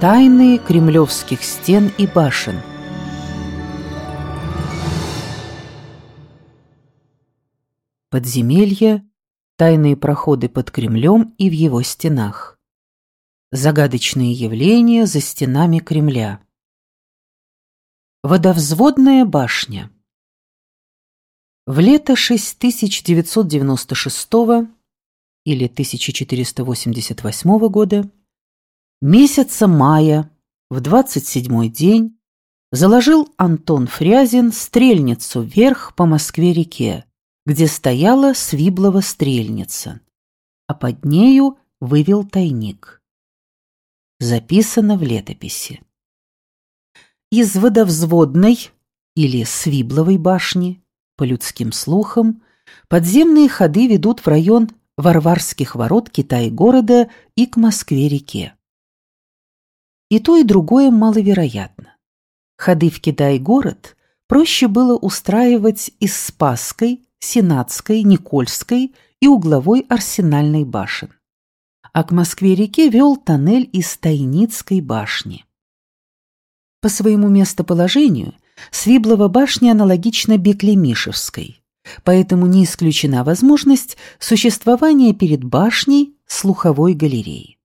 Тайны кремлевских стен и башен. Подземелья, тайные проходы под Кремлем и в его стенах. Загадочные явления за стенами Кремля. Водовзводная башня. В лето 6996 или 1488 года месяца мая, в двадцать седьмой день, заложил Антон Фрязин стрельницу вверх по Москве-реке, где стояла Свиблова стрельница, а под нею вывел тайник. Записано в летописи. Из водовзводной или Свибловой башни, по людским слухам, подземные ходы ведут в район Варварских ворот Китай-города и к Москве-реке. И то, и другое маловероятно. Ходы в Китай-город проще было устраивать из Спасской, Сенатской, Никольской и угловой арсенальной башен. А к Москве-реке вел тоннель из Тайницкой башни. По своему местоположению Свиблова башня аналогична Беклемишевской, поэтому не исключена возможность существования перед башней слуховой галереи.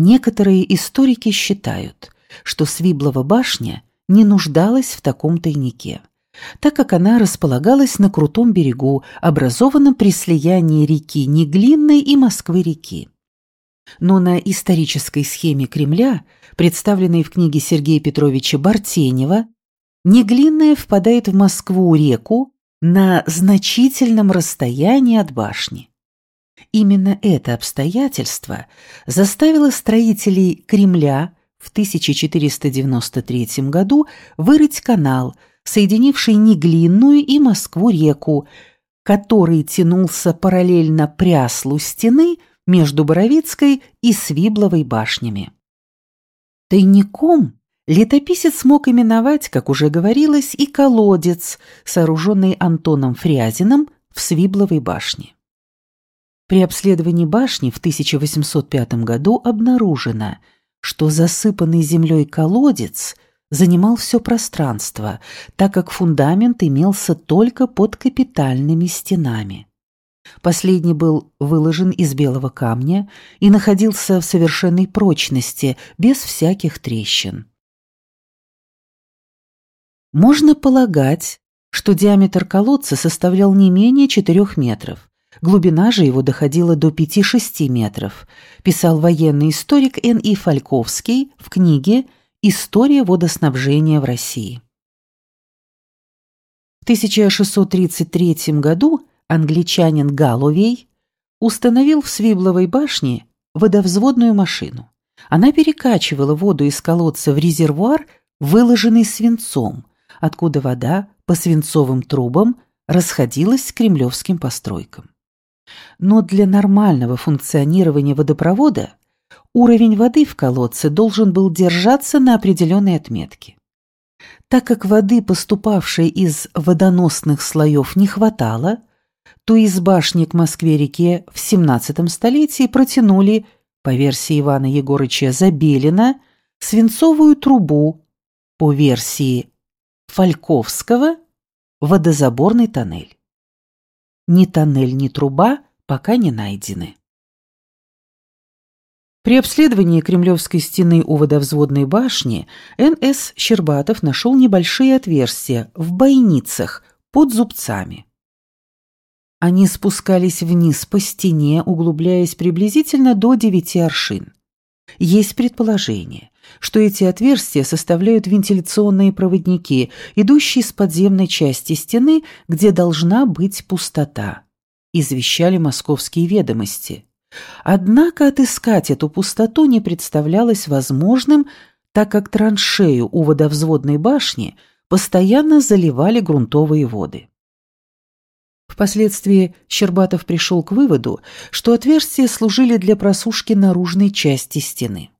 Некоторые историки считают, что Свиблова башня не нуждалась в таком тайнике, так как она располагалась на крутом берегу, образованном при слиянии реки Неглинной и Москвы-реки. Но на исторической схеме Кремля, представленной в книге Сергея Петровича Бартенева, Неглинная впадает в Москву-реку на значительном расстоянии от башни. Именно это обстоятельство заставило строителей Кремля в 1493 году вырыть канал, соединивший Неглинную и Москву-реку, который тянулся параллельно пряслу стены между Боровицкой и Свибловой башнями. Тайником летописец мог именовать, как уже говорилось, и колодец, сооруженный Антоном Фрязиным в Свибловой башне. При обследовании башни в 1805 году обнаружено, что засыпанный землей колодец занимал все пространство, так как фундамент имелся только под капитальными стенами. Последний был выложен из белого камня и находился в совершенной прочности, без всяких трещин. Можно полагать, что диаметр колодца составлял не менее 4 метров, Глубина же его доходила до 5-6 метров, писал военный историк Н.И. Фальковский в книге «История водоснабжения в России». В 1633 году англичанин Галловей установил в Свибловой башне водовзводную машину. Она перекачивала воду из колодца в резервуар, выложенный свинцом, откуда вода по свинцовым трубам расходилась к кремлевским постройкам. Но для нормального функционирования водопровода уровень воды в колодце должен был держаться на определенной отметке. Так как воды, поступавшей из водоносных слоев, не хватало, то из башни к Москве-реке в XVII столетии протянули, по версии Ивана Егорыча Забелина, свинцовую трубу, по версии Фальковского, водозаборный тоннель. Ни тоннель, ни труба пока не найдены. При обследовании Кремлевской стены у водовзводной башни Н.С. Щербатов нашел небольшие отверстия в бойницах под зубцами. Они спускались вниз по стене, углубляясь приблизительно до девяти аршин. Есть предположение, что эти отверстия составляют вентиляционные проводники, идущие с подземной части стены, где должна быть пустота, извещали московские ведомости. Однако отыскать эту пустоту не представлялось возможным, так как траншею у водовзводной башни постоянно заливали грунтовые воды. Впоследствии Щербатов пришел к выводу, что отверстия служили для просушки наружной части стены.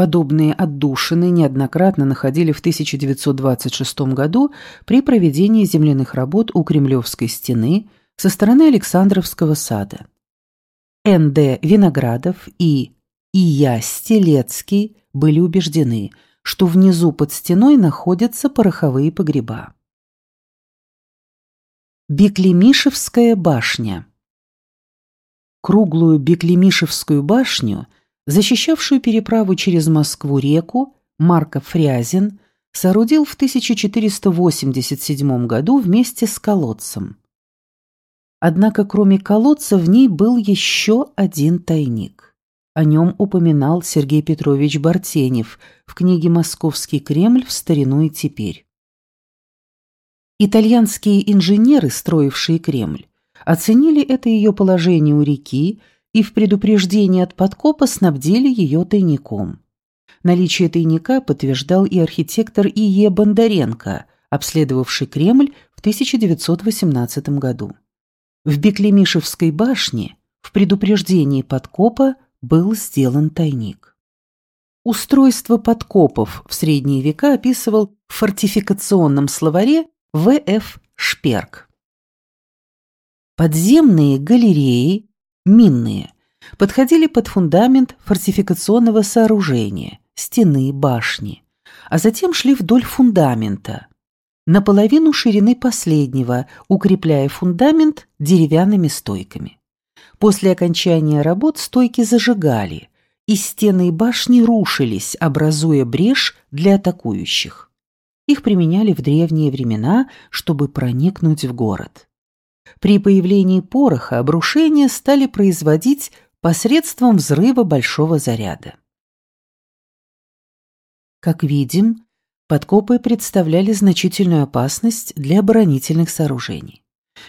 Подобные отдушины неоднократно находили в 1926 году при проведении земляных работ у Кремлевской стены со стороны Александровского сада. Н.Д. Виноградов и и я, Стелецкий, были убеждены, что внизу под стеной находятся пороховые погреба. Беклемишевская башня Круглую Беклемишевскую башню, защищавшую переправу через Москву-реку, Марков Фрязин соорудил в 1487 году вместе с колодцем. Однако кроме колодца в ней был еще один тайник. О нем упоминал Сергей Петрович Бартенев в книге «Московский Кремль в старину и теперь». Итальянские инженеры, строившие Кремль, оценили это ее положение у реки и в предупреждении от подкопа снабдили ее тайником. Наличие тайника подтверждал и архитектор И.Е. Бондаренко, обследовавший Кремль в 1918 году. В Беклемишевской башне в предупреждении подкопа был сделан тайник. Устройство подкопов в средние века описывал в фортификационном словаре В.Ф. Шперк. Подземные галереи, минные, подходили под фундамент фортификационного сооружения, стены, башни, а затем шли вдоль фундамента, наполовину ширины последнего, укрепляя фундамент деревянными стойками. После окончания работ стойки зажигали, и стены и башни рушились, образуя брешь для атакующих. Их применяли в древние времена, чтобы проникнуть в город. При появлении пороха обрушения стали производить посредством взрыва большого заряда. Как видим, подкопы представляли значительную опасность для оборонительных сооружений.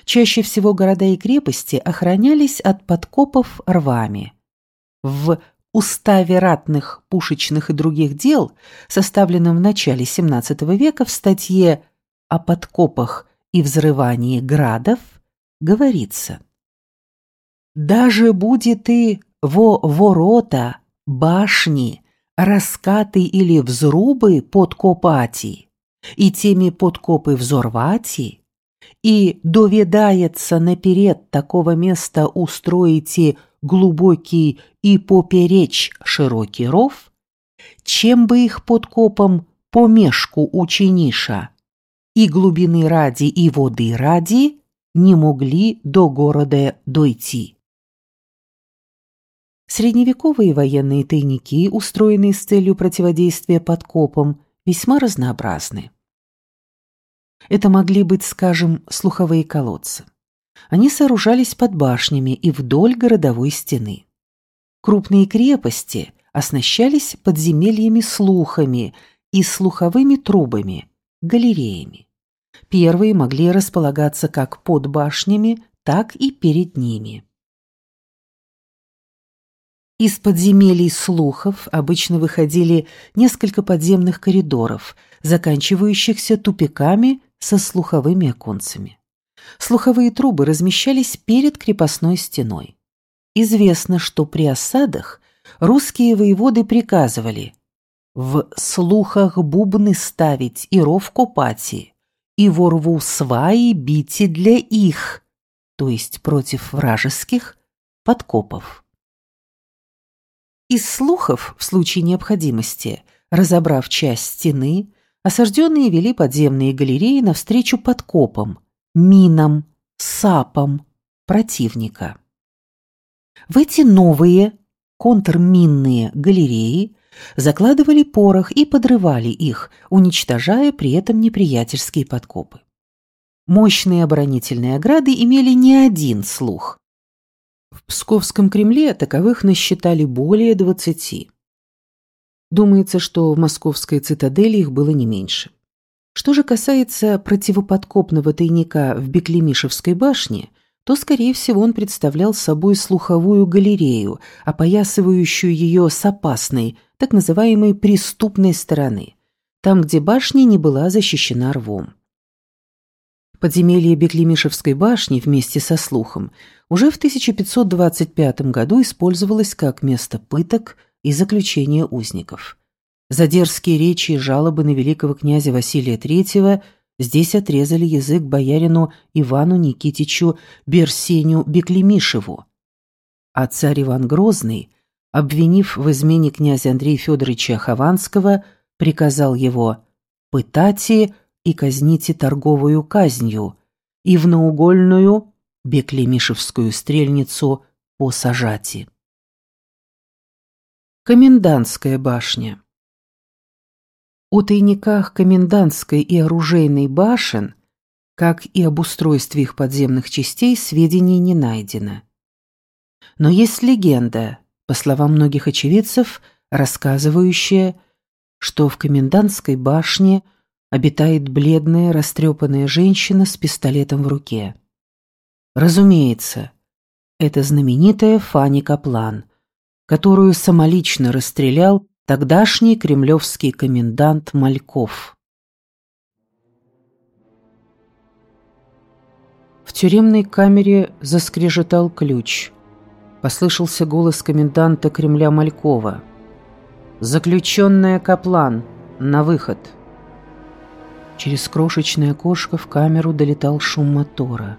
Чаще всего города и крепости охранялись от подкопов рвами. В уставе ратных, пушечных и других дел, составленном в начале XVII века в статье о подкопах и взрывании градов, говорится. «Даже будет и во ворота, башни, раскаты или взрубы подкопати, и теми подкопы взорвати, и доведается наперед такого места устроите глубокий и поперечь широкий ров, чем бы их подкопом помешку учениша, и глубины ради, и воды ради, не могли до города дойти. Средневековые военные тайники, устроенные с целью противодействия подкопам, весьма разнообразны. Это могли быть, скажем, слуховые колодцы. Они сооружались под башнями и вдоль городовой стены. Крупные крепости оснащались подземельями слухами и слуховыми трубами, галереями. Первые могли располагаться как под башнями, так и перед ними. Из подземелий слухов обычно выходили несколько подземных коридоров, заканчивающихся тупиками со слуховыми оконцами. Слуховые трубы размещались перед крепостной стеной. Известно, что при осадах русские воеводы приказывали в слухах бубны ставить и ров копати, и ворву сваи бити для их, то есть против вражеских подкопов. Из слухов, в случае необходимости, разобрав часть стены, осажденные вели подземные галереи навстречу подкопам, минам, сапам противника. В эти новые контрминные галереи закладывали порох и подрывали их, уничтожая при этом неприятельские подкопы. Мощные оборонительные ограды имели не один слух, в Псковском Кремле таковых насчитали более двадцати. Думается, что в московской цитадели их было не меньше. Что же касается противоподкопного тайника в Беклемишевской башне, то, скорее всего, он представлял собой слуховую галерею, опоясывающую ее с опасной, так называемой преступной стороны, там, где башня не была защищена рвом. Подземелье Беклемишевской башни вместе со слухом уже в 1525 году использовалось как место пыток и заключения узников. За дерзкие речи и жалобы на великого князя Василия III здесь отрезали язык боярину Ивану Никитичу Берсеню Беклемишеву. А царь Иван Грозный обвинив в измене князя Андрея Федоровича Хованского, приказал его «пытайте и казните торговую казнью» и в наугольную Беклемишевскую стрельницу посажати. Комендантская башня О тайниках комендантской и оружейной башен, как и об устройстве их подземных частей, сведений не найдено. Но есть легенда, по словам многих очевидцев, рассказывающая, что в комендантской башне обитает бледная, растрепанная женщина с пистолетом в руке. Разумеется, это знаменитая Фанни Каплан, которую самолично расстрелял тогдашний кремлевский комендант Мальков. В тюремной камере заскрежетал ключ. Послышался голос коменданта Кремля Малькова. «Заключенная Каплан, на выход!» Через крошечное окошко в камеру долетал шум мотора.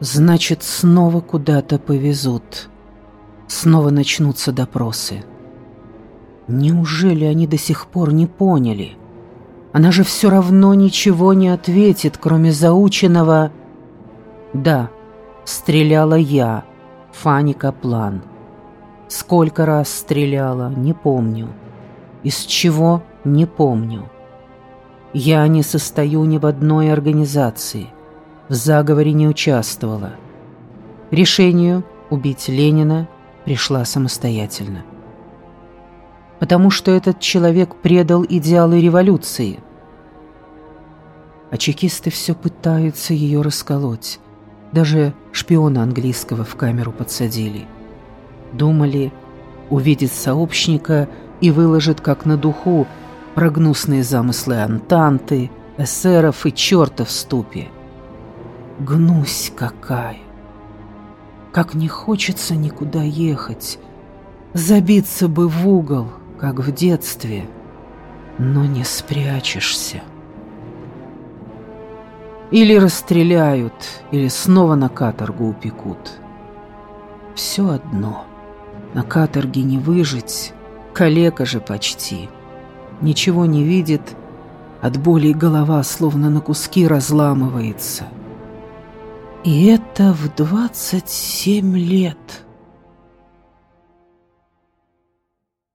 «Значит, снова куда-то повезут. Снова начнутся допросы. Неужели они до сих пор не поняли? Она же все равно ничего не ответит, кроме заученного «Да, стреляла я», Фанни Каплан. Сколько раз стреляла, не помню. Из чего, не помню. Я не состою ни в одной организации. В заговоре не участвовала. Решению убить Ленина пришла самостоятельно. Потому что этот человек предал идеалы революции. А чекисты все пытаются ее расколоть. Даже шпиона английского в камеру подсадили. Думали, увидит сообщника и выложит как на духу про гнусные замыслы Антанты, эсеров и черта в ступе. Гнусь какая! Как не хочется никуда ехать, забиться бы в угол, как в детстве, но не спрячешься. Или расстреляют, или снова на каторгу упекут. Все одно. На каторге не выжить, калека же почти. Ничего не видит, от боли голова словно на куски разламывается. И это в двадцать семь лет.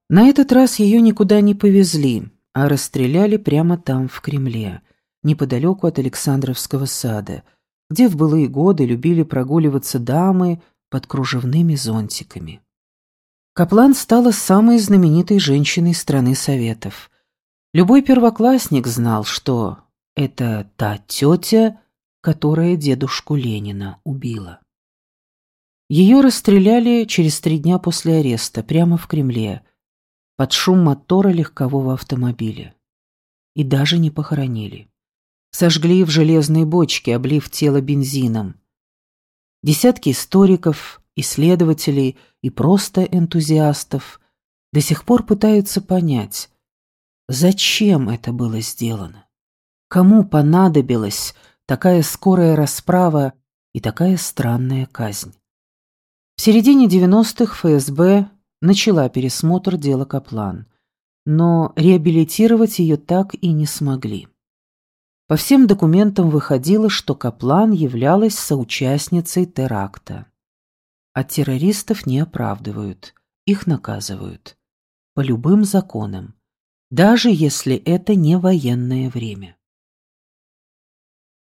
На этот раз ее никуда не повезли, а расстреляли прямо там, в Кремле – неподалеку от Александровского сада, где в былые годы любили прогуливаться дамы под кружевными зонтиками. Каплан стала самой знаменитой женщиной страны Советов. Любой первоклассник знал, что это та тетя, которая дедушку Ленина убила. Ее расстреляли через три дня после ареста, прямо в Кремле, под шум мотора легкового автомобиля. И даже не похоронили сожгли в железной бочке, облив тело бензином. Десятки историков, исследователей и просто энтузиастов до сих пор пытаются понять, зачем это было сделано, кому понадобилась такая скорая расправа и такая странная казнь. В середине 90-х ФСБ начала пересмотр дела Каплан, но реабилитировать ее так и не смогли. По всем документам выходило, что Каплан являлась соучастницей теракта. А террористов не оправдывают, их наказывают. По любым законам, даже если это не военное время.